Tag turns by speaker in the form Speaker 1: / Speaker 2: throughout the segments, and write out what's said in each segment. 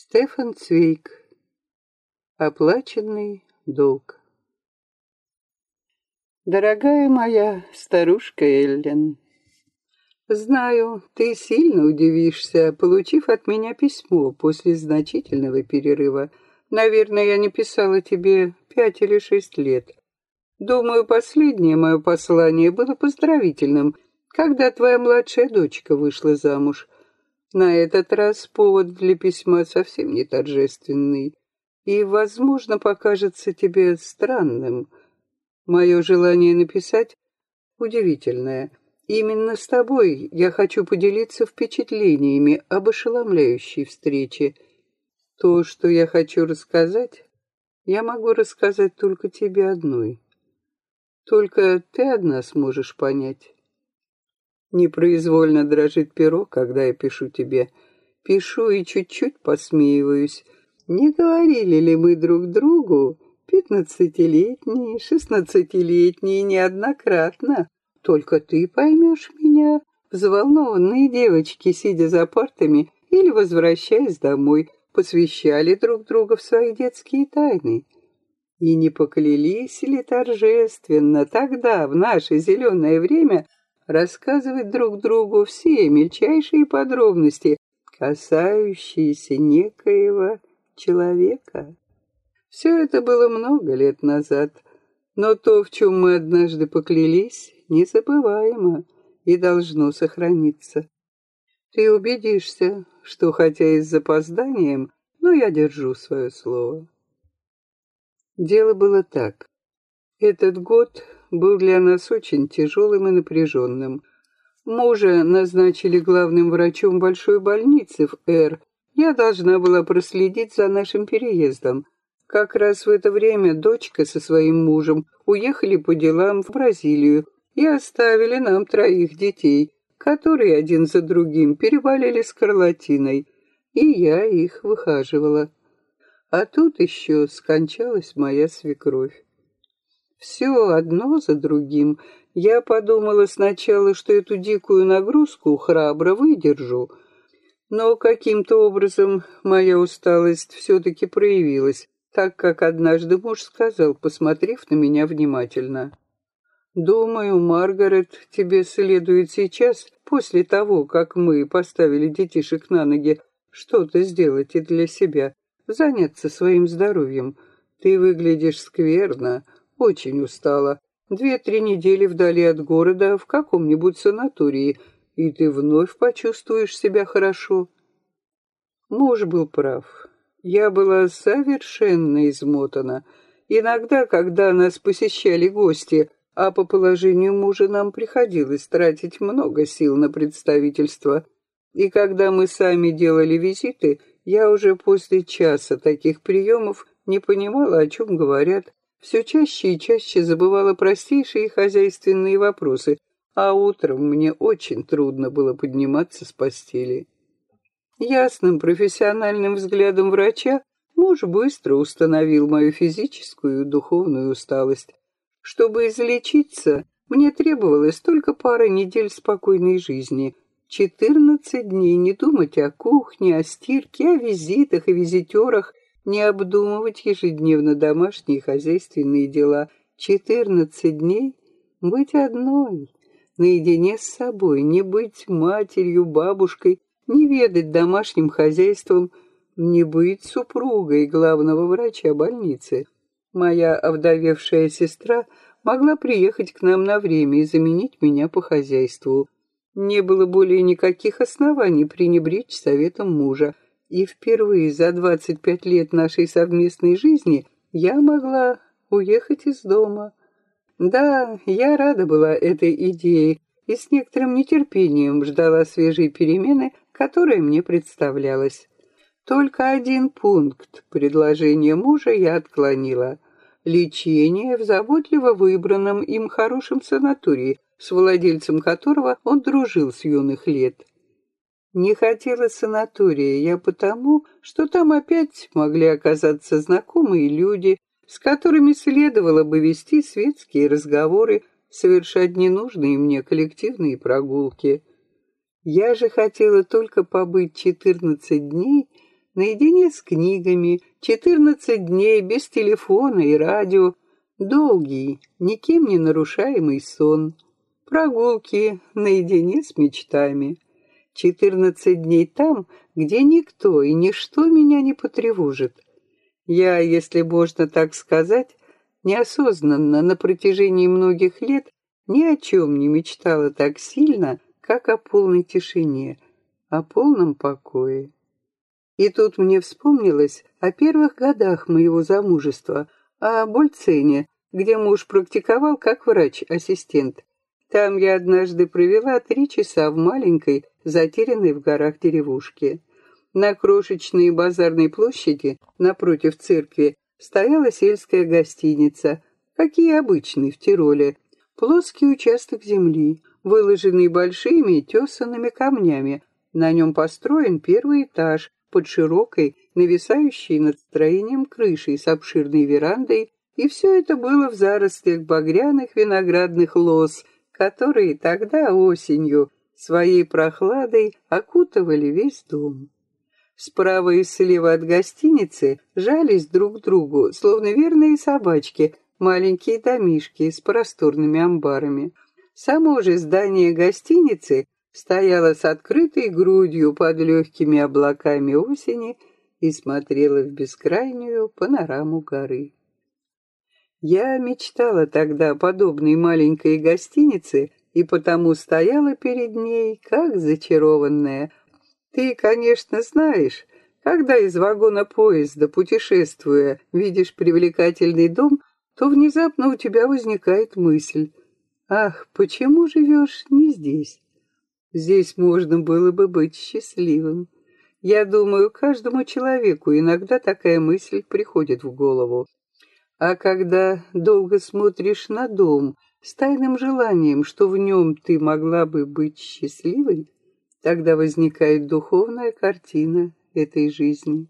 Speaker 1: Стефан Цвейк. Оплаченный долг. Дорогая моя старушка Эллен, знаю, ты сильно удивишься, получив от меня письмо после значительного перерыва. Наверное, я не писала тебе пять или шесть лет. Думаю, последнее мое послание было поздравительным, когда твоя младшая дочка вышла замуж. На этот раз повод для письма совсем не торжественный и, возможно, покажется тебе странным. Мое желание написать удивительное. Именно с тобой я хочу поделиться впечатлениями об ошеломляющей встрече. То, что я хочу рассказать, я могу рассказать только тебе одной. Только ты одна сможешь понять. Непроизвольно дрожит перо, когда я пишу тебе. Пишу и чуть-чуть посмеиваюсь. Не говорили ли мы друг другу, пятнадцатилетние, шестнадцатилетние, неоднократно? Только ты поймешь меня. Взволнованные девочки, сидя за партами или возвращаясь домой, посвящали друг друга в свои детские тайны. И не поклялись ли торжественно тогда, в наше зеленое время, рассказывать друг другу все мельчайшие подробности, касающиеся некоего человека. Все это было много лет назад, но то, в чем мы однажды поклялись, незабываемо и должно сохраниться. Ты убедишься, что хотя и с запозданием, но я держу свое слово. Дело было так. Этот год был для нас очень тяжелым и напряженным. Мужа назначили главным врачом большой больницы в Эр. Я должна была проследить за нашим переездом. Как раз в это время дочка со своим мужем уехали по делам в Бразилию и оставили нам троих детей, которые один за другим переболели скарлатиной, и я их выхаживала. А тут еще скончалась моя свекровь. Все одно за другим. Я подумала сначала, что эту дикую нагрузку храбро выдержу, но каким-то образом моя усталость все-таки проявилась, так как однажды муж сказал, посмотрев на меня внимательно. «Думаю, Маргарет, тебе следует сейчас, после того, как мы поставили детишек на ноги, что-то сделать и для себя, заняться своим здоровьем. Ты выглядишь скверно, очень устала. Две-три недели вдали от города, в каком-нибудь санатории, и ты вновь почувствуешь себя хорошо. Муж был прав. Я была совершенно измотана. Иногда, когда нас посещали гости, а по положению мужа нам приходилось тратить много сил на представительство, и когда мы сами делали визиты, я уже после часа таких приемов не понимала, о чем говорят, все чаще и чаще забывала простейшие хозяйственные вопросы, а утром мне очень трудно было подниматься с постели. Ясным профессиональным взглядом врача муж быстро установил мою физическую и духовную усталость. Чтобы излечиться, мне требовалось только пара недель спокойной жизни, четырнадцать дней не думать о кухне, о стирке, о визитах и визитерах, не обдумывать ежедневно домашние хозяйственные дела. Четырнадцать дней быть одной, наедине с собой, не быть матерью, бабушкой, не ведать домашним хозяйством, не быть супругой главного врача больницы. Моя овдовевшая сестра могла приехать к нам на время и заменить меня по хозяйству. Не было более никаких оснований пренебречь советом мужа и впервые за 25 лет нашей совместной жизни я могла уехать из дома. Да, я рада была этой идее и с некоторым нетерпением ждала свежей перемены, которая мне представлялась. Только один пункт предложения мужа я отклонила. Лечение в заботливо выбранном им хорошем санатории, с владельцем которого он дружил с юных лет. Не хотела санатория я потому, что там опять могли оказаться знакомые люди, с которыми следовало бы вести светские разговоры, совершать ненужные мне коллективные прогулки. Я же хотела только побыть четырнадцать дней наедине с книгами, четырнадцать дней без телефона и радио, долгий, никем не нарушаемый сон, прогулки наедине с мечтами. Четырнадцать дней там, где никто и ничто меня не потревожит. Я, если можно так сказать, неосознанно на протяжении многих лет ни о чем не мечтала так сильно, как о полной тишине, о полном покое. И тут мне вспомнилось о первых годах моего замужества, о Больцене, где муж практиковал как врач-ассистент. Там я однажды провела три часа в маленькой, затерянной в горах деревушке. На крошечной базарной площади, напротив церкви, стояла сельская гостиница, какие обычные в Тироле, плоский участок земли, выложенный большими тесанными камнями. На нем построен первый этаж, под широкой, нависающей над строением крышей с обширной верандой, и все это было в зарослях багряных виноградных лоз, которые тогда осенью своей прохладой окутывали весь дом. Справа и слева от гостиницы жались друг к другу, словно верные собачки, маленькие домишки с просторными амбарами. Само же здание гостиницы стояла с открытой грудью под легкими облаками осени и смотрела в бескрайнюю панораму горы. Я мечтала тогда о подобной маленькой гостинице и потому стояла перед ней, как зачарованная. Ты, конечно, знаешь, когда из вагона поезда, путешествуя, видишь привлекательный дом, то внезапно у тебя возникает мысль, «Ах, почему живешь не здесь?» Здесь можно было бы быть счастливым. Я думаю, каждому человеку иногда такая мысль приходит в голову. А когда долго смотришь на дом с тайным желанием, что в нем ты могла бы быть счастливой, тогда возникает духовная картина этой жизни.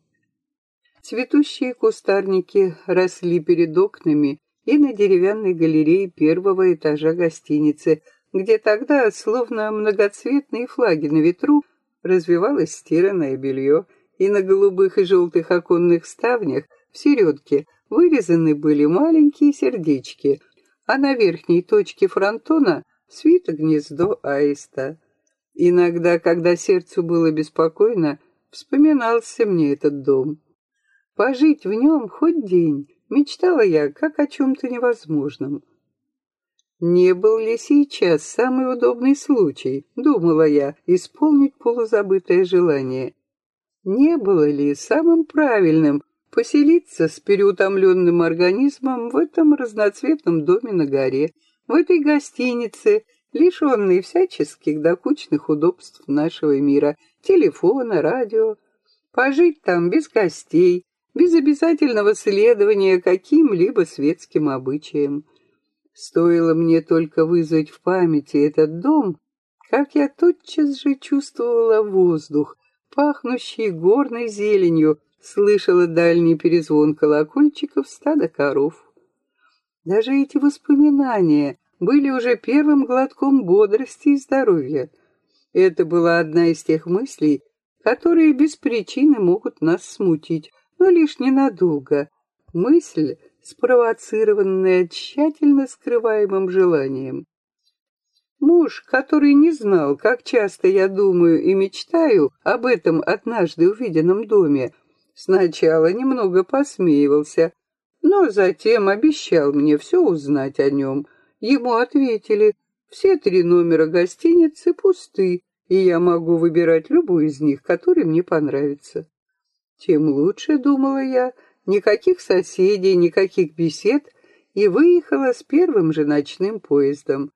Speaker 1: Цветущие кустарники росли перед окнами и на деревянной галерее первого этажа гостиницы – где тогда, словно многоцветные флаги на ветру, развивалось стиранное белье, и на голубых и желтых оконных ставнях в середке вырезаны были маленькие сердечки, а на верхней точке фронтона свито гнездо аиста. Иногда, когда сердцу было беспокойно, вспоминался мне этот дом. Пожить в нем хоть день мечтала я, как о чем-то невозможном. Не был ли сейчас самый удобный случай, думала я, исполнить полузабытое желание? Не было ли самым правильным поселиться с переутомленным организмом в этом разноцветном доме на горе, в этой гостинице, лишенной всяческих докучных удобств нашего мира, телефона, радио, пожить там без гостей, без обязательного следования каким-либо светским обычаям, Стоило мне только вызвать в памяти этот дом, как я тотчас же чувствовала воздух, пахнущий горной зеленью, слышала дальний перезвон колокольчиков стада коров. Даже эти воспоминания были уже первым глотком бодрости и здоровья. Это была одна из тех мыслей, которые без причины могут нас смутить, но лишь ненадолго. Мысль, спровоцированная тщательно скрываемым желанием. Муж, который не знал, как часто я думаю и мечтаю об этом однажды увиденном доме, сначала немного посмеивался, но затем обещал мне все узнать о нем. Ему ответили, все три номера гостиницы пусты, и я могу выбирать любой из них, который мне понравится. Тем лучше, думала я, — никаких соседей, никаких бесед, и выехала с первым же ночным поездом.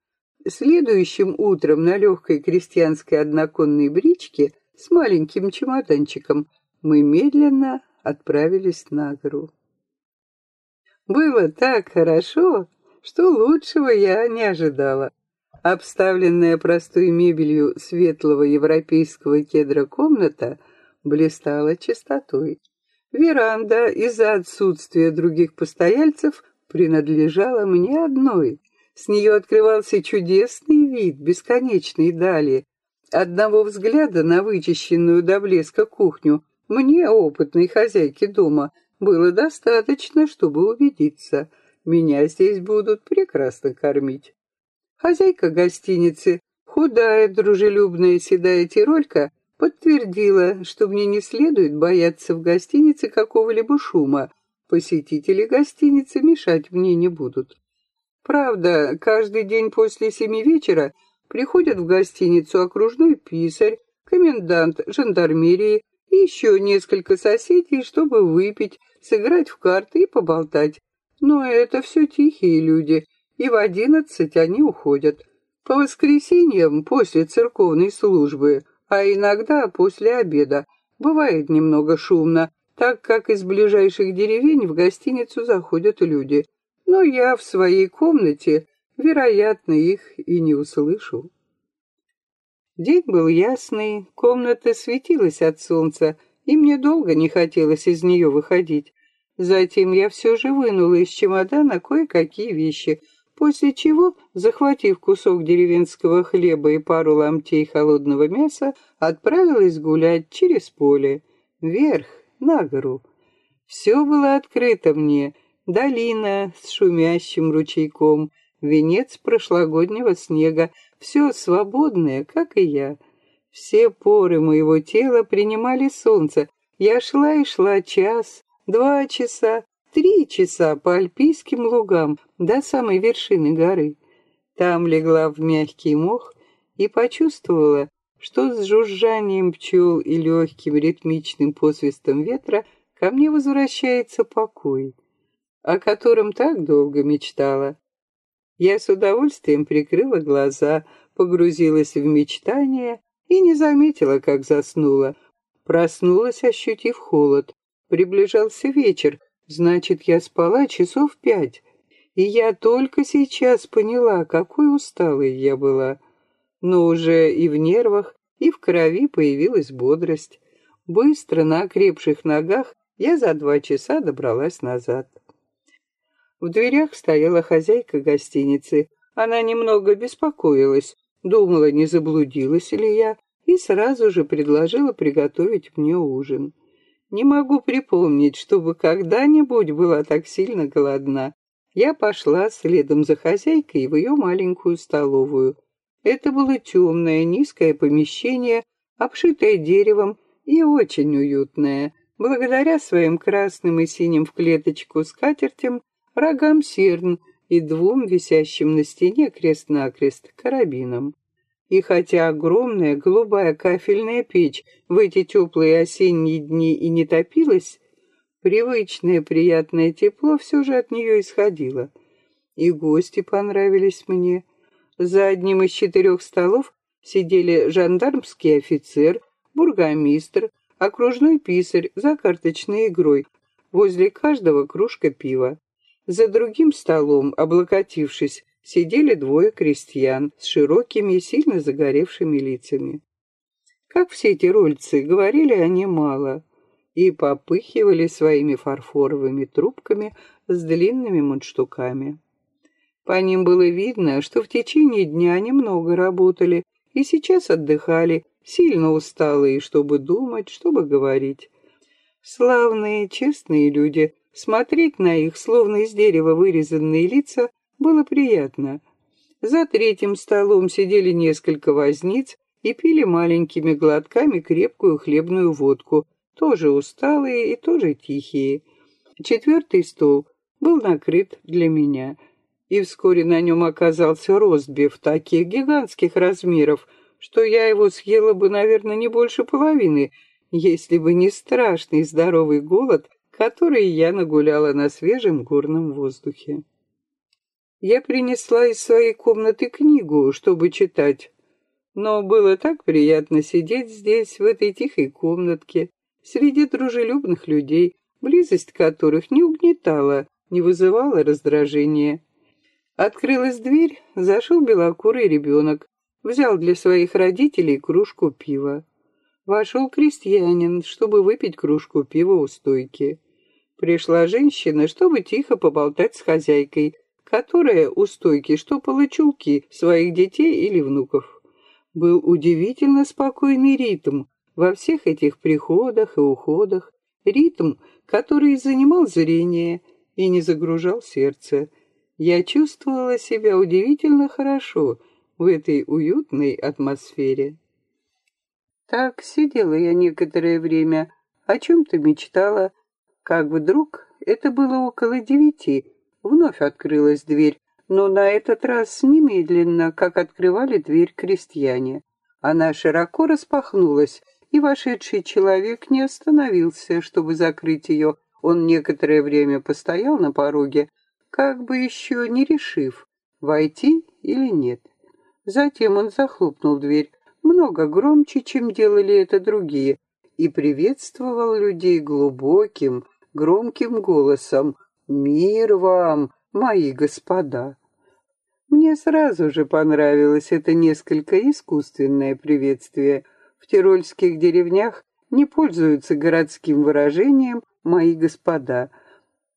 Speaker 1: Следующим утром на легкой крестьянской одноконной бричке с маленьким чемоданчиком мы медленно отправились на гору. Было так хорошо, что лучшего я не ожидала. Обставленная простой мебелью светлого европейского кедра комната блистала чистотой. Веранда из-за отсутствия других постояльцев принадлежала мне одной. С нее открывался чудесный вид бесконечной дали. Одного взгляда на вычищенную до блеска кухню Мне, опытной хозяйке дома, было достаточно, чтобы убедиться. Меня здесь будут прекрасно кормить. Хозяйка гостиницы, худая, дружелюбная седая тиролька, подтвердила, что мне не следует бояться в гостинице какого-либо шума. Посетители гостиницы мешать мне не будут. Правда, каждый день после семи вечера приходят в гостиницу окружной писарь, комендант жандармерии еще несколько соседей, чтобы выпить, сыграть в карты и поболтать. Но это все тихие люди, и в одиннадцать они уходят. По воскресеньям после церковной службы, а иногда после обеда, бывает немного шумно, так как из ближайших деревень в гостиницу заходят люди. Но я в своей комнате, вероятно, их и не услышу. День был ясный, комната светилась от солнца, и мне долго не хотелось из нее выходить. Затем я все же вынула из чемодана кое-какие вещи, после чего, захватив кусок деревенского хлеба и пару ломтей холодного мяса, отправилась гулять через поле, вверх, на гору. Все было открыто мне, долина с шумящим ручейком, венец прошлогоднего снега, все свободное, как и я. Все поры моего тела принимали солнце. Я шла и шла час, два часа, три часа по альпийским лугам до самой вершины горы. Там легла в мягкий мох и почувствовала, что с жужжанием пчел и легким ритмичным посвистом ветра ко мне возвращается покой, о котором так долго мечтала. Я с удовольствием прикрыла глаза, погрузилась в мечтание и не заметила, как заснула. Проснулась, ощутив холод. Приближался вечер, значит, я спала часов пять. И я только сейчас поняла, какой усталой я была. Но уже и в нервах, и в крови появилась бодрость. Быстро на окрепших ногах я за два часа добралась назад. В дверях стояла хозяйка гостиницы. Она немного беспокоилась, думала, не заблудилась ли я, и сразу же предложила приготовить мне ужин. Не могу припомнить, чтобы когда-нибудь была так сильно голодна. Я пошла следом за хозяйкой в ее маленькую столовую. Это было темное, низкое помещение, обшитое деревом и очень уютное, благодаря своим красным и синим в клеточку скатертям, рогам серн и двум висящим на стене крест-накрест карабинам. И хотя огромная голубая кафельная печь в эти теплые осенние дни и не топилась, привычное приятное тепло все же от нее исходило. И гости понравились мне. За одним из четырех столов сидели жандармский офицер, бургомистр, окружной писарь за карточной игрой. Возле каждого кружка пива. За другим столом, облокотившись, сидели двое крестьян с широкими, сильно загоревшими лицами. Как все эти рольцы, говорили они мало и попыхивали своими фарфоровыми трубками с длинными мундштуками. По ним было видно, что в течение дня они много работали и сейчас отдыхали, сильно усталые, чтобы думать, чтобы говорить. Славные, честные люди, смотреть на их, словно из дерева вырезанные лица, было приятно. За третьим столом сидели несколько возниц и пили маленькими глотками крепкую хлебную водку, тоже усталые и тоже тихие. Четвертый стол был накрыт для меня, и вскоре на нем оказался ростбиф таких гигантских размеров, что я его съела бы, наверное, не больше половины, если бы не страшный здоровый голод, который я нагуляла на свежем горном воздухе. Я принесла из своей комнаты книгу, чтобы читать. Но было так приятно сидеть здесь, в этой тихой комнатке, среди дружелюбных людей, близость которых не угнетала, не вызывала раздражения. Открылась дверь, зашел белокурый ребенок, взял для своих родителей кружку пива. Вошел крестьянин, чтобы выпить кружку пива у стойки. Пришла женщина, чтобы тихо поболтать с хозяйкой, которая у стойки штопала чулки своих детей или внуков. Был удивительно спокойный ритм, Во всех этих приходах и уходах ритм, который занимал зрение и не загружал сердце. Я чувствовала себя удивительно хорошо в этой уютной атмосфере. Так сидела я некоторое время, о чем-то мечтала, как вдруг, это было около девяти, вновь открылась дверь, но на этот раз немедленно, как открывали дверь крестьяне. Она широко распахнулась, и вошедший человек не остановился, чтобы закрыть ее. Он некоторое время постоял на пороге, как бы еще не решив, войти или нет. Затем он захлопнул дверь, много громче, чем делали это другие, и приветствовал людей глубоким, громким голосом «Мир вам, мои господа!». Мне сразу же понравилось это несколько искусственное приветствие. В тирольских деревнях не пользуются городским выражением «мои господа».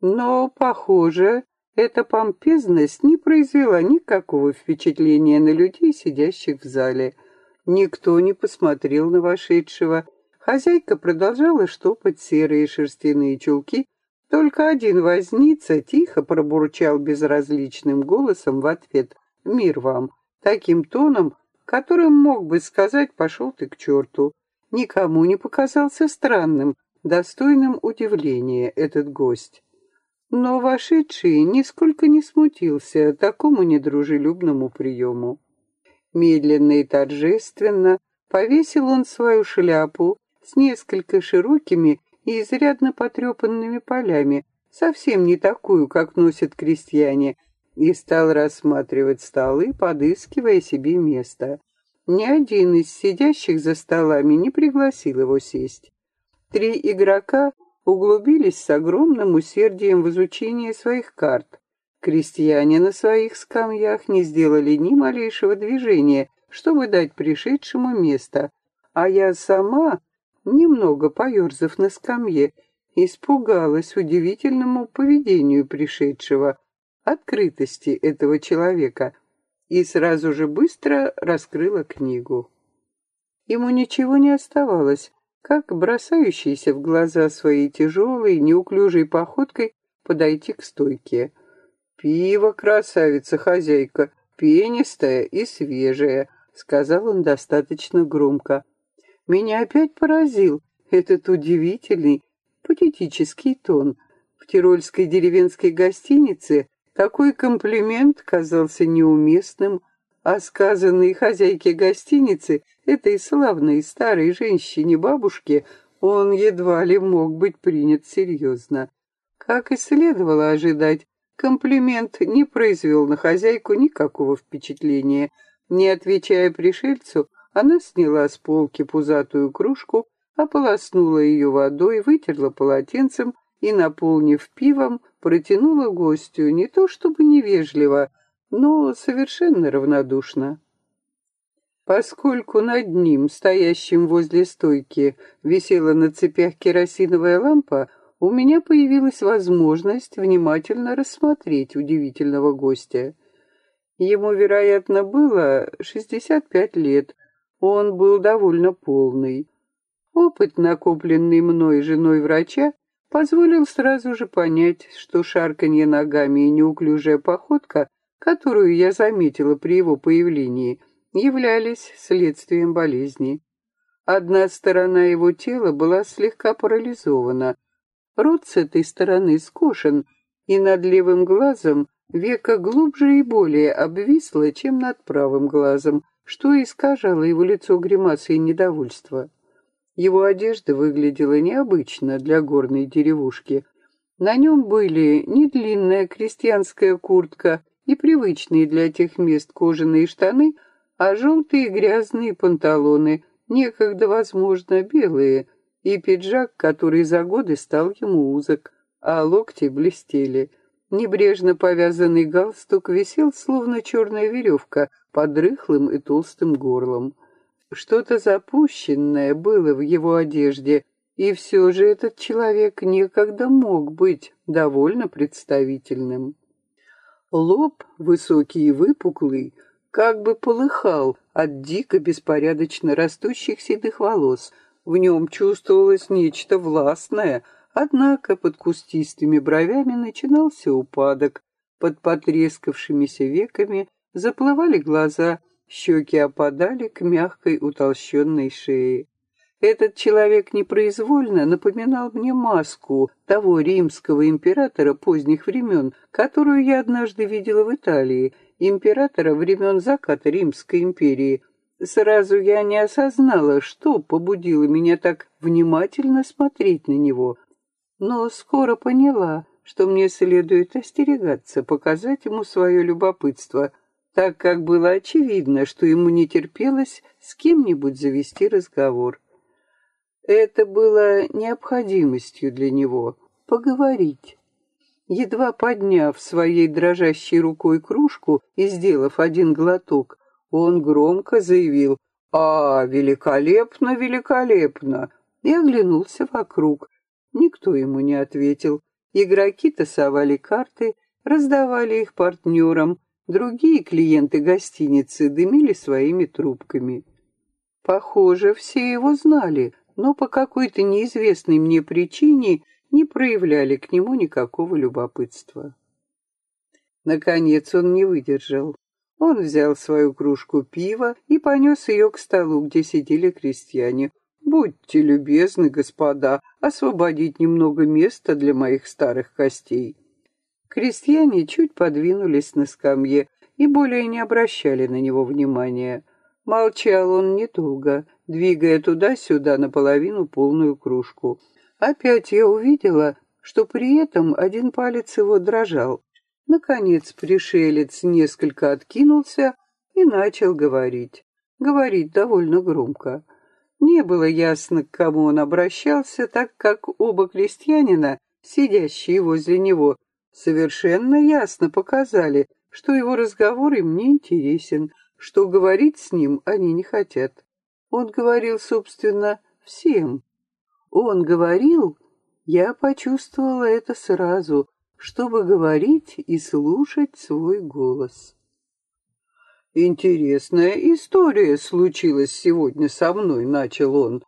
Speaker 1: Но, похоже, эта помпезность не произвела никакого впечатления на людей, сидящих в зале – Никто не посмотрел на вошедшего. Хозяйка продолжала штопать серые шерстяные чулки. Только один возница тихо пробурчал безразличным голосом в ответ «Мир вам!» таким тоном, которым мог бы сказать «пошел ты к черту». Никому не показался странным, достойным удивления этот гость. Но вошедший нисколько не смутился такому недружелюбному приему. Медленно и торжественно повесил он свою шляпу с несколько широкими и изрядно потрепанными полями, совсем не такую, как носят крестьяне, и стал рассматривать столы, подыскивая себе место. Ни один из сидящих за столами не пригласил его сесть. Три игрока углубились с огромным усердием в изучение своих карт, Крестьяне на своих скамьях не сделали ни малейшего движения, чтобы дать пришедшему место, а я сама, немного поерзав на скамье, испугалась удивительному поведению пришедшего, открытости этого человека, и сразу же быстро раскрыла книгу. Ему ничего не оставалось, как бросающийся в глаза своей тяжелой, неуклюжей походкой подойти к стойке. «Пиво, красавица-хозяйка, пенистое и свежее», — сказал он достаточно громко. Меня опять поразил этот удивительный, патетический тон. В тирольской деревенской гостинице такой комплимент казался неуместным, а сказанный хозяйке гостиницы, этой славной старой женщине-бабушке, он едва ли мог быть принят серьезно. Как и следовало ожидать, Комплимент не произвел на хозяйку никакого впечатления. Не отвечая пришельцу, она сняла с полки пузатую кружку, ополоснула ее водой, вытерла полотенцем и, наполнив пивом, протянула гостю не то чтобы невежливо, но совершенно равнодушно. Поскольку над ним, стоящим возле стойки, висела на цепях керосиновая лампа, у меня появилась возможность внимательно рассмотреть удивительного гостя. Ему, вероятно, было 65 лет. Он был довольно полный. Опыт, накопленный мной женой врача, позволил сразу же понять, что шарканье ногами и неуклюжая походка, которую я заметила при его появлении, являлись следствием болезни. Одна сторона его тела была слегка парализована, Рот с этой стороны скошен, и над левым глазом века глубже и более обвисло, чем над правым глазом, что искажало его лицо гримасой недовольства. Его одежда выглядела необычно для горной деревушки. На нем были не длинная крестьянская куртка и привычные для тех мест кожаные штаны, а желтые грязные панталоны, некогда, возможно, белые, и пиджак, который за годы стал ему узок, а локти блестели. Небрежно повязанный галстук висел, словно черная веревка, под рыхлым и толстым горлом. Что-то запущенное было в его одежде, и все же этот человек некогда мог быть довольно представительным. Лоб, высокий и выпуклый, как бы полыхал от дико беспорядочно растущих седых волос — В нем чувствовалось нечто властное, однако под кустистыми бровями начинался упадок, под потрескавшимися веками заплывали глаза, щеки опадали к мягкой утолщенной шее. Этот человек непроизвольно напоминал мне маску того римского императора поздних времен, которую я однажды видела в Италии, императора времен заката Римской империи. Сразу я не осознала, что побудило меня так внимательно смотреть на него, но скоро поняла, что мне следует остерегаться, показать ему свое любопытство, так как было очевидно, что ему не терпелось с кем-нибудь завести разговор. Это было необходимостью для него — поговорить. Едва подняв своей дрожащей рукой кружку и сделав один глоток, он громко заявил «А, великолепно, великолепно!» и оглянулся вокруг. Никто ему не ответил. Игроки тасовали карты, раздавали их партнерам, другие клиенты гостиницы дымили своими трубками. Похоже, все его знали, но по какой-то неизвестной мне причине не проявляли к нему никакого любопытства. Наконец он не выдержал. Он взял свою кружку пива и понес ее к столу, где сидели крестьяне. «Будьте любезны, господа, освободить немного места для моих старых костей». Крестьяне чуть подвинулись на скамье и более не обращали на него внимания. Молчал он недолго, двигая туда-сюда наполовину полную кружку. Опять я увидела, что при этом один палец его дрожал. Наконец пришелец несколько откинулся и начал говорить. Говорить довольно громко. Не было ясно, к кому он обращался, так как оба крестьянина, сидящие возле него, совершенно ясно показали, что его разговор им не интересен, что говорить с ним они не хотят. Он говорил, собственно, всем. Он говорил, я почувствовала это сразу, чтобы говорить и слушать свой голос. «Интересная история случилась сегодня со мной», — начал он.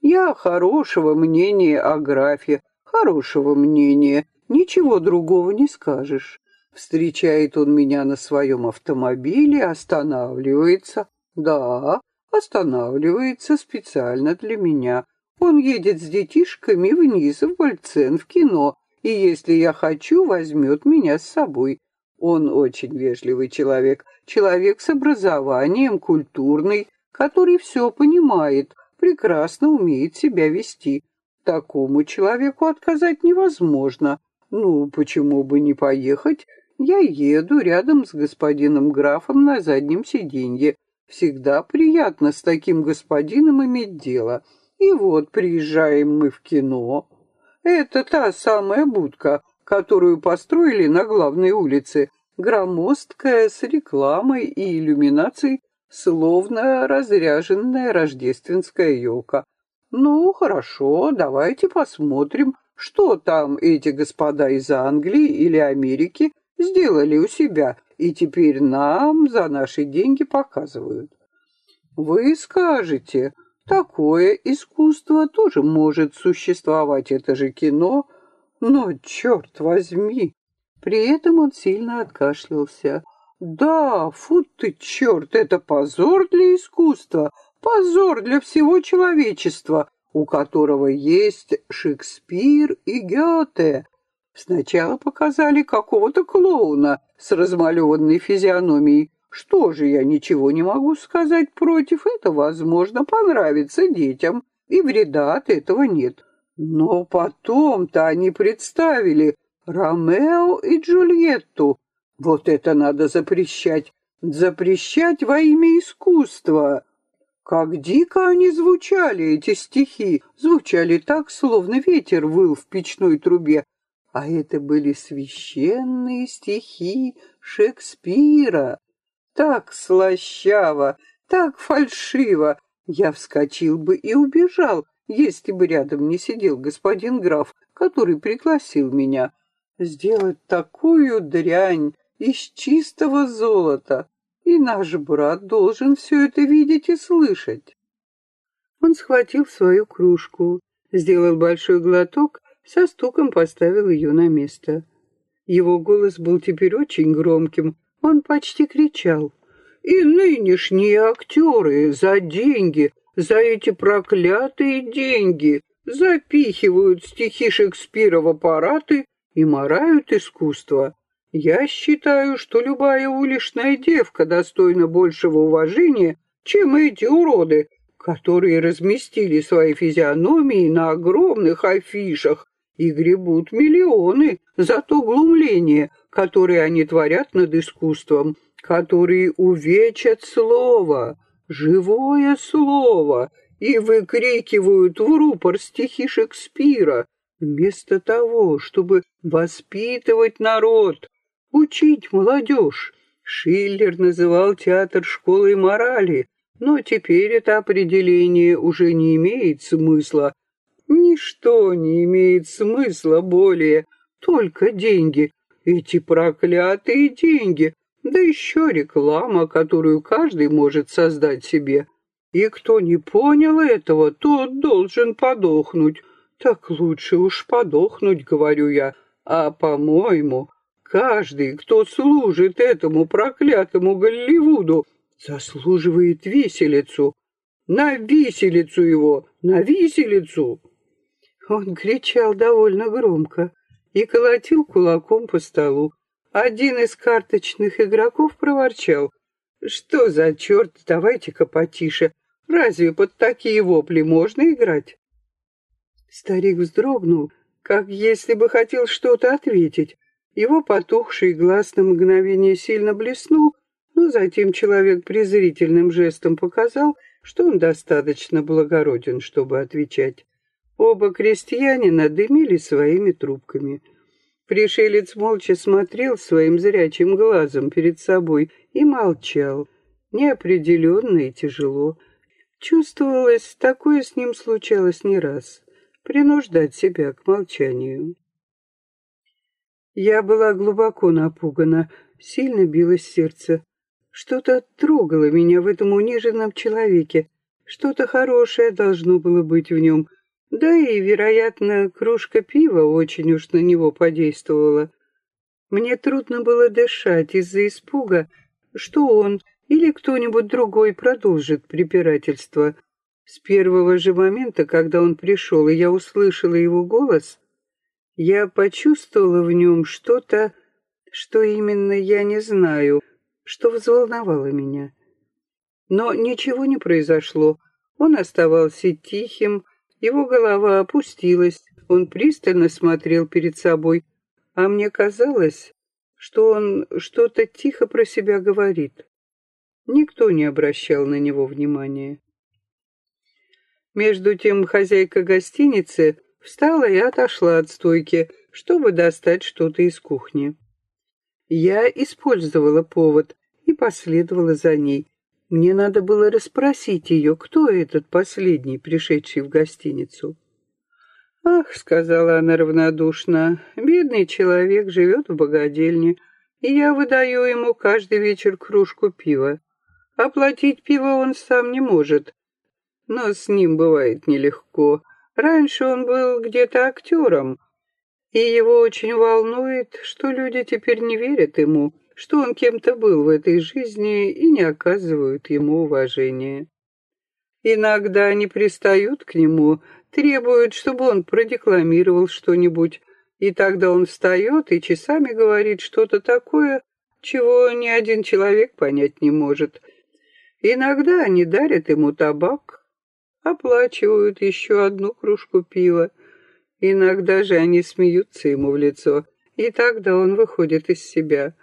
Speaker 1: «Я хорошего мнения о графе, хорошего мнения, ничего другого не скажешь. Встречает он меня на своем автомобиле, останавливается. Да, останавливается специально для меня. Он едет с детишками вниз в Вольцен в кино, и если я хочу, возьмет меня с собой. Он очень вежливый человек, человек с образованием, культурный, который все понимает, прекрасно умеет себя вести. Такому человеку отказать невозможно. Ну, почему бы не поехать? Я еду рядом с господином графом на заднем сиденье. Всегда приятно с таким господином иметь дело. И вот приезжаем мы в кино. Это та самая будка, которую построили на главной улице, громоздкая с рекламой и иллюминацией, словно разряженная рождественская елка. Ну, хорошо, давайте посмотрим, что там эти господа из Англии или Америки сделали у себя и теперь нам за наши деньги показывают. Вы скажете, такое искусство тоже может существовать, это же кино, но, черт возьми, при этом он сильно откашлялся. Да, фу ты, черт, это позор для искусства, позор для всего человечества, у которого есть Шекспир и Гёте, Сначала показали какого-то клоуна с размалеванной физиономией. Что же, я ничего не могу сказать против, это, возможно, понравится детям, и вреда от этого нет. Но потом-то они представили Ромео и Джульетту. Вот это надо запрещать. Запрещать во имя искусства. Как дико они звучали, эти стихи. Звучали так, словно ветер выл в печной трубе, а это были священные стихи Шекспира. Так слащаво, так фальшиво. Я вскочил бы и убежал, если бы рядом не сидел господин граф, который пригласил меня. Сделать такую дрянь из чистого золота. И наш брат должен все это видеть и слышать. Он схватил свою кружку, сделал большой глоток, со стуком поставил ее на место. Его голос был теперь очень громким, он почти кричал. «И нынешние актеры за деньги, за эти проклятые деньги, запихивают стихи Шекспира в аппараты и морают искусство. Я считаю, что любая уличная девка достойна большего уважения, чем эти уроды, которые разместили свои физиономии на огромных афишах и гребут миллионы за то глумление, которое они творят над искусством, которые увечат слово, живое слово, и выкрикивают в рупор стихи Шекспира, вместо того, чтобы воспитывать народ, учить молодежь. Шиллер называл театр школой морали, но теперь это определение уже не имеет смысла. Ничто не имеет смысла более, только деньги. Эти проклятые деньги, да еще реклама, которую каждый может создать себе. И кто не понял этого, тот должен подохнуть. Так лучше уж подохнуть, говорю я. А, по-моему, каждый, кто служит этому проклятому Голливуду, заслуживает виселицу. На виселицу его, на виселицу!» Он кричал довольно громко и колотил кулаком по столу. Один из карточных игроков проворчал. «Что за черт, давайте-ка потише. Разве под такие вопли можно играть?» Старик вздрогнул, как если бы хотел что-то ответить. Его потухший глаз на мгновение сильно блеснул, но затем человек презрительным жестом показал, что он достаточно благороден, чтобы отвечать. Оба крестьянина дымили своими трубками. Пришелец молча смотрел своим зрячим глазом перед собой и молчал, неопределенно и тяжело. Чувствовалось, такое с ним случалось не раз, принуждать себя к молчанию. Я была глубоко напугана, сильно билось сердце. Что-то трогало меня в этом униженном человеке. Что-то хорошее должно было быть в нем. Да и, вероятно, кружка пива очень уж на него подействовала. Мне трудно было дышать из-за испуга, что он или кто-нибудь другой продолжит препирательство. С первого же момента, когда он пришел, и я услышала его голос, я почувствовала в нем что-то, что именно я не знаю — что взволновало меня. Но ничего не произошло. Он оставался тихим, его голова опустилась, он пристально смотрел перед собой, а мне казалось, что он что-то тихо про себя говорит. Никто не обращал на него внимания. Между тем хозяйка гостиницы встала и отошла от стойки, чтобы достать что-то из кухни. Я использовала повод и последовала за ней. Мне надо было расспросить ее, кто этот последний, пришедший в гостиницу. «Ах», — сказала она равнодушно, — «бедный человек живет в богадельне, и я выдаю ему каждый вечер кружку пива. Оплатить пиво он сам не может, но с ним бывает нелегко. Раньше он был где-то актером, и его очень волнует, что люди теперь не верят ему, что он кем-то был в этой жизни и не оказывают ему уважения. Иногда они пристают к нему, требуют, чтобы он продекламировал что-нибудь, и тогда он встает и часами говорит что-то такое, чего ни один человек понять не может. Иногда они дарят ему табак, оплачивают еще одну кружку пива, Иногда же они смеются ему в лицо, и тогда он выходит из себя.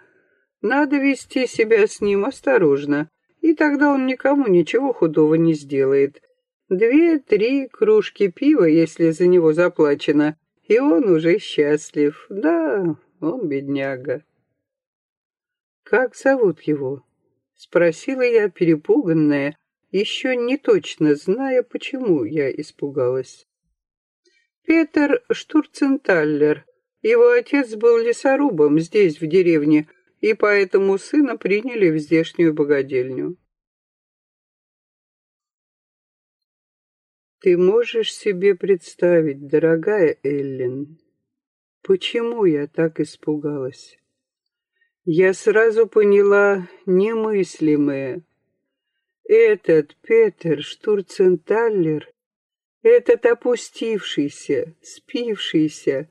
Speaker 1: Надо вести себя с ним осторожно, и тогда он никому ничего худого не сделает. Две-три кружки пива, если за него заплачено, и он уже счастлив. Да, он бедняга. «Как зовут его?» — спросила я, перепуганная, еще не точно зная, почему я испугалась. Петер Штурценталлер. Его отец был лесорубом здесь, в деревне, и поэтому сына приняли в здешнюю богадельню. Ты можешь себе представить, дорогая Эллен, почему я так испугалась? Я сразу поняла немыслимое. Этот Петер Штурценталлер, этот опустившийся, спившийся,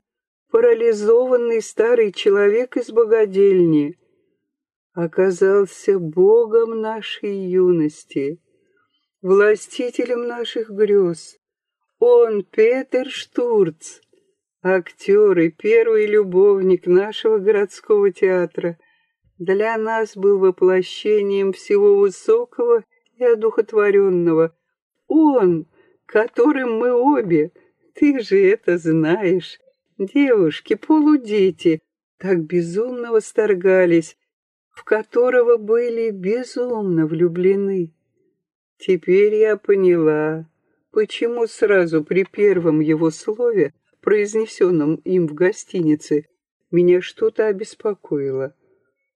Speaker 1: парализованный старый человек из богадельни оказался богом нашей юности властителем наших грез. Он, Петер Штурц, актер и первый любовник нашего городского театра, для нас был воплощением всего высокого и одухотворенного. Он, которым мы обе, ты же это знаешь, девушки, полудети, так безумно восторгались, в которого были безумно влюблены. Теперь я поняла, почему сразу при первом его слове, произнесенном им в гостинице, меня что-то обеспокоило.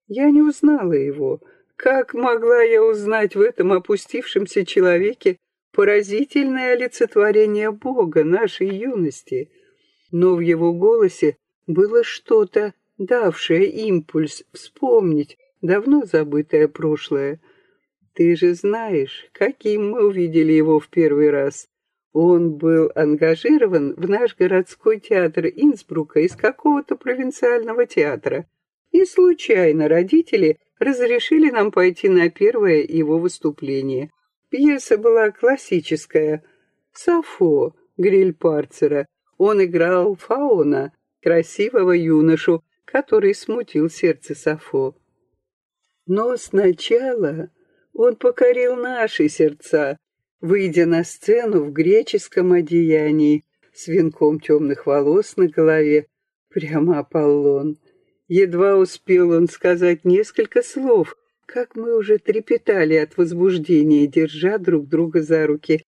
Speaker 1: Я не узнала его. Как могла я узнать в этом опустившемся человеке поразительное олицетворение Бога нашей юности? Но в его голосе было что-то, давшее импульс вспомнить давно забытое прошлое — ты же знаешь, каким мы увидели его в первый раз. Он был ангажирован в наш городской театр Инсбрука из какого-то провинциального театра. И случайно родители разрешили нам пойти на первое его выступление. Пьеса была классическая. «Сафо» Гриль Парцера. Он играл Фаона, красивого юношу, который смутил сердце Сафо. Но сначала он покорил наши сердца, выйдя на сцену в греческом одеянии, с венком темных волос на голове, прямо Аполлон. Едва успел он сказать несколько слов, как мы уже трепетали от возбуждения, держа друг друга за руки.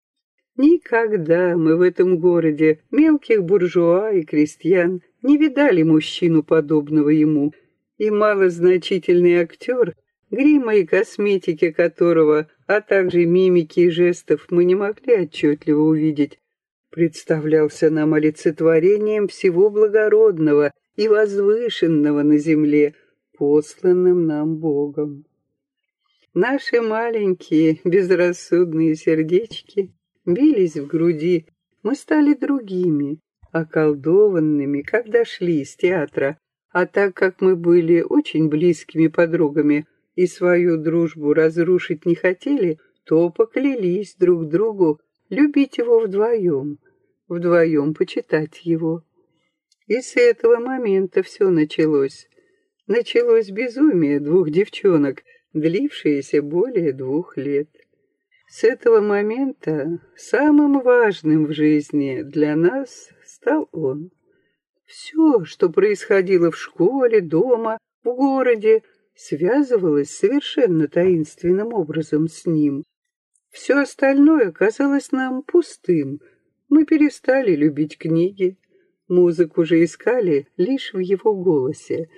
Speaker 1: Никогда мы в этом городе, мелких буржуа и крестьян, не видали мужчину, подобного ему, и малозначительный актер грима и косметики которого, а также мимики и жестов мы не могли отчетливо увидеть, представлялся нам олицетворением всего благородного и возвышенного на земле, посланным нам Богом. Наши маленькие безрассудные сердечки бились в груди, мы стали другими, околдованными, когда шли из театра, а так как мы были очень близкими подругами, и свою дружбу разрушить не хотели, то поклялись друг другу любить его вдвоем, вдвоем почитать его. И с этого момента все началось. Началось безумие двух девчонок, длившееся более двух лет. С этого момента самым важным в жизни для нас стал он. Все, что происходило в школе, дома, в городе, связывалась совершенно таинственным образом с ним. Все остальное казалось нам пустым. Мы перестали любить книги. Музыку же искали лишь в его голосе.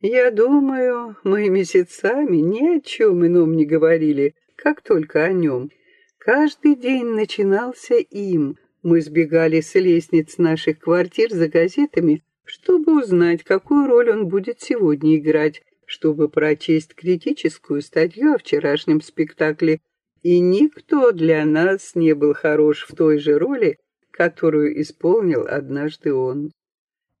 Speaker 1: Я думаю, мы месяцами ни о чем ином не говорили, как только о нем. Каждый день начинался им. Мы сбегали с лестниц наших квартир за газетами, чтобы узнать, какую роль он будет сегодня играть, чтобы прочесть критическую статью о вчерашнем спектакле, и никто для нас не был хорош в той же роли, которую исполнил однажды он.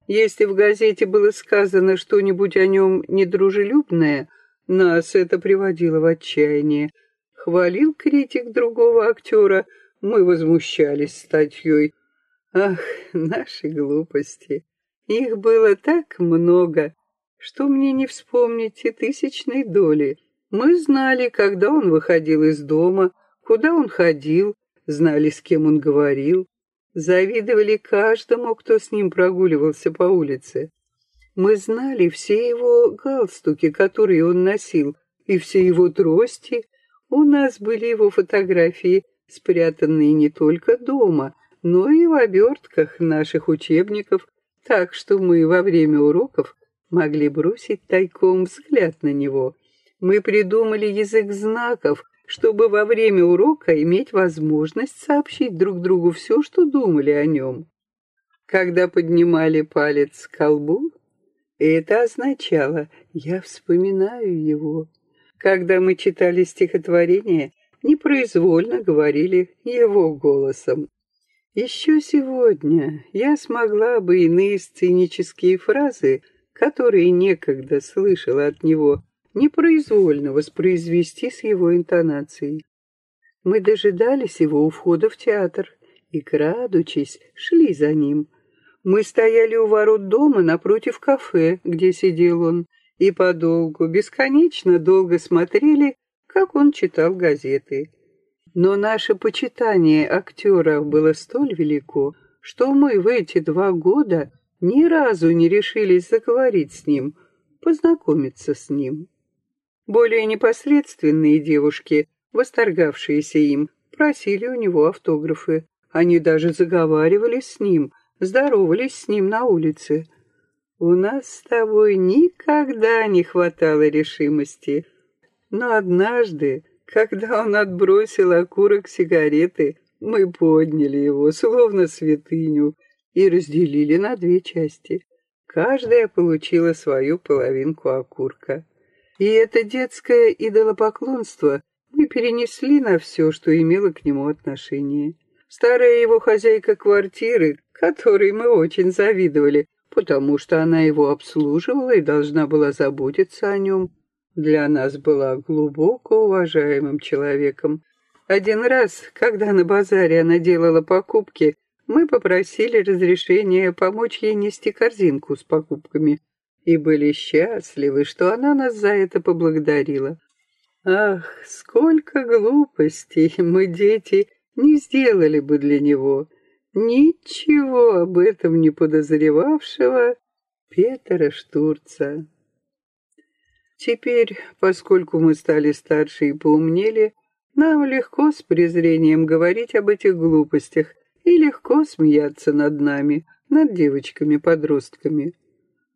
Speaker 1: Если в газете было сказано что-нибудь о нем недружелюбное, нас это приводило в отчаяние. Хвалил критик другого актера, мы возмущались статьей. Ах, наши глупости! Их было так много, что мне не вспомнить и тысячной доли. Мы знали, когда он выходил из дома, куда он ходил, знали, с кем он говорил, завидовали каждому, кто с ним прогуливался по улице. Мы знали все его галстуки, которые он носил, и все его трости. У нас были его фотографии, спрятанные не только дома, но и в обертках наших учебников, так что мы во время уроков могли бросить тайком взгляд на него. Мы придумали язык знаков, чтобы во время урока иметь возможность сообщить друг другу все, что думали о нем. Когда поднимали палец к колбу, это означало «я вспоминаю его». Когда мы читали стихотворение, непроизвольно говорили его голосом. Еще сегодня я смогла бы иные сценические фразы, которые некогда слышала от него, непроизвольно воспроизвести с его интонацией. Мы дожидались его у входа в театр и, крадучись, шли за ним. Мы стояли у ворот дома напротив кафе, где сидел он, и подолгу, бесконечно долго смотрели, как он читал газеты. Но наше почитание актера было столь велико, что мы в эти два года ни разу не решились заговорить с ним, познакомиться с ним. Более непосредственные девушки, восторгавшиеся им, просили у него автографы. Они даже заговаривались с ним, здоровались с ним на улице. У нас с тобой никогда не хватало решимости. Но однажды, когда он отбросил окурок сигареты, мы подняли его, словно святыню, и разделили на две части. Каждая получила свою половинку окурка. И это детское идолопоклонство мы перенесли на все, что имело к нему отношение. Старая его хозяйка квартиры, которой мы очень завидовали, потому что она его обслуживала и должна была заботиться о нем, для нас была глубоко уважаемым человеком. Один раз, когда на базаре она делала покупки, мы попросили разрешения помочь ей нести корзинку с покупками и были счастливы, что она нас за это поблагодарила. Ах, сколько глупостей мы, дети, не сделали бы для него, ничего об этом не подозревавшего Петера Штурца. Теперь, поскольку мы стали старше и поумнели, нам легко с презрением говорить об этих глупостях и легко смеяться над нами, над девочками-подростками.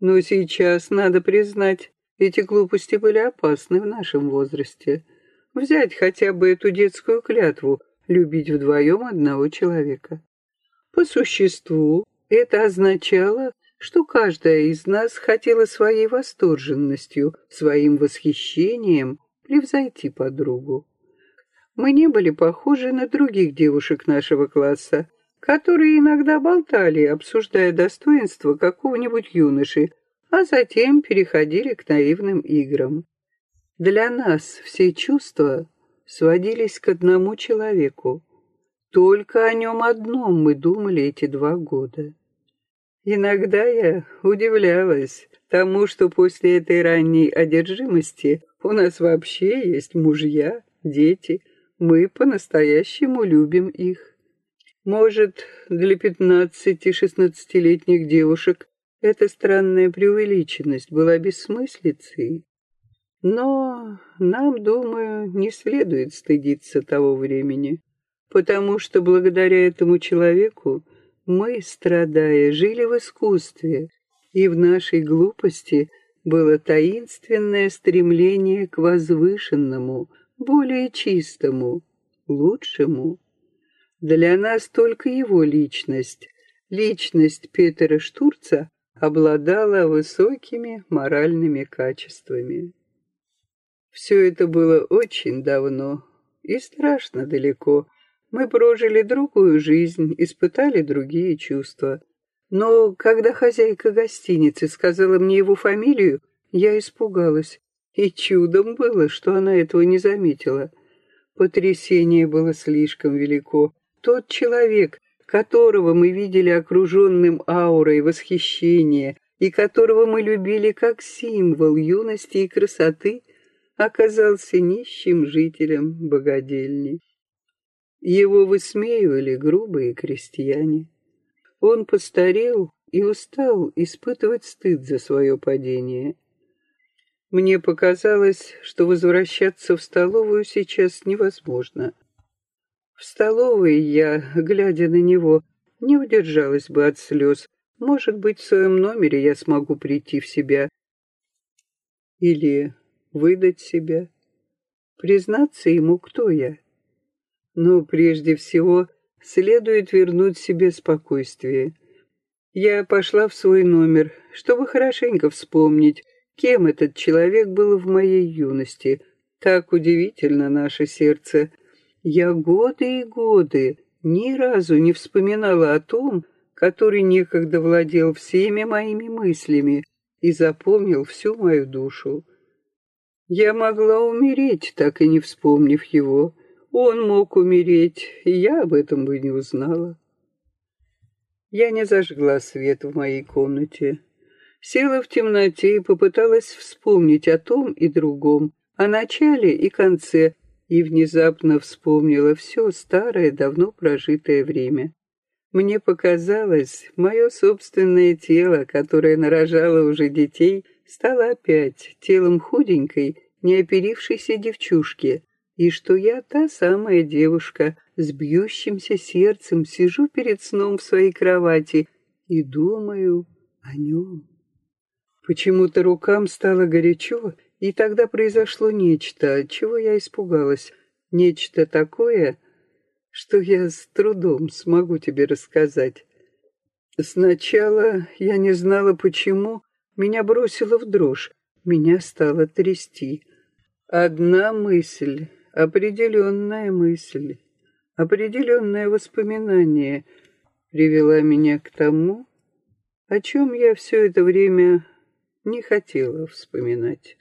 Speaker 1: Но сейчас, надо признать, эти глупости были опасны в нашем возрасте. Взять хотя бы эту детскую клятву любить вдвоем одного человека. По существу это означало, что каждая из нас хотела своей восторженностью, своим восхищением превзойти подругу. Мы не были похожи на других девушек нашего класса, которые иногда болтали, обсуждая достоинства какого-нибудь юноши, а затем переходили к наивным играм. Для нас все чувства сводились к одному человеку. Только о нем одном мы думали эти два года. Иногда я удивлялась тому, что после этой ранней одержимости у нас вообще есть мужья, дети, мы по-настоящему любим их. Может, для пятнадцати-шестнадцатилетних девушек эта странная преувеличенность была бессмыслицей. Но нам, думаю, не следует стыдиться того времени, потому что благодаря этому человеку мы, страдая, жили в искусстве, и в нашей глупости было таинственное стремление к возвышенному, более чистому, лучшему. Для нас только его личность, личность Петера Штурца, обладала высокими моральными качествами. Все это было очень давно и страшно далеко. Мы прожили другую жизнь, испытали другие чувства. Но когда хозяйка гостиницы сказала мне его фамилию, я испугалась. И чудом было, что она этого не заметила. Потрясение было слишком велико. Тот человек, которого мы видели окруженным аурой восхищения и которого мы любили как символ юности и красоты, оказался нищим жителем богадельни. Его высмеивали грубые крестьяне. Он постарел и устал испытывать стыд за свое падение. Мне показалось, что возвращаться в столовую сейчас невозможно. В столовой я, глядя на него, не удержалась бы от слез. Может быть, в своем номере я смогу прийти в себя. Или выдать себя. признаться ему, кто я. Но прежде всего следует вернуть себе спокойствие. Я пошла в свой номер, чтобы хорошенько вспомнить, кем этот человек был в моей юности. Так удивительно наше сердце. Я годы и годы ни разу не вспоминала о том, который некогда владел всеми моими мыслями и заполнил всю мою душу. Я могла умереть, так и не вспомнив его. Он мог умереть, и я об этом бы не узнала. Я не зажгла свет в моей комнате. Села в темноте и попыталась вспомнить о том и другом, о начале и конце, и внезапно вспомнила все старое, давно прожитое время. Мне показалось, мое собственное тело, которое нарожало уже детей, стало опять телом худенькой, неоперившейся девчушки, и что я та самая девушка с бьющимся сердцем сижу перед сном в своей кровати и думаю о нем. Почему-то рукам стало горячо, и тогда произошло нечто, чего я испугалась. Нечто такое, что я с трудом смогу тебе рассказать. Сначала я не знала почему, меня бросило в дрожь, меня стало трясти. Одна мысль определенная мысль, определенное воспоминание привела меня к тому, о чем я все это время не хотела вспоминать.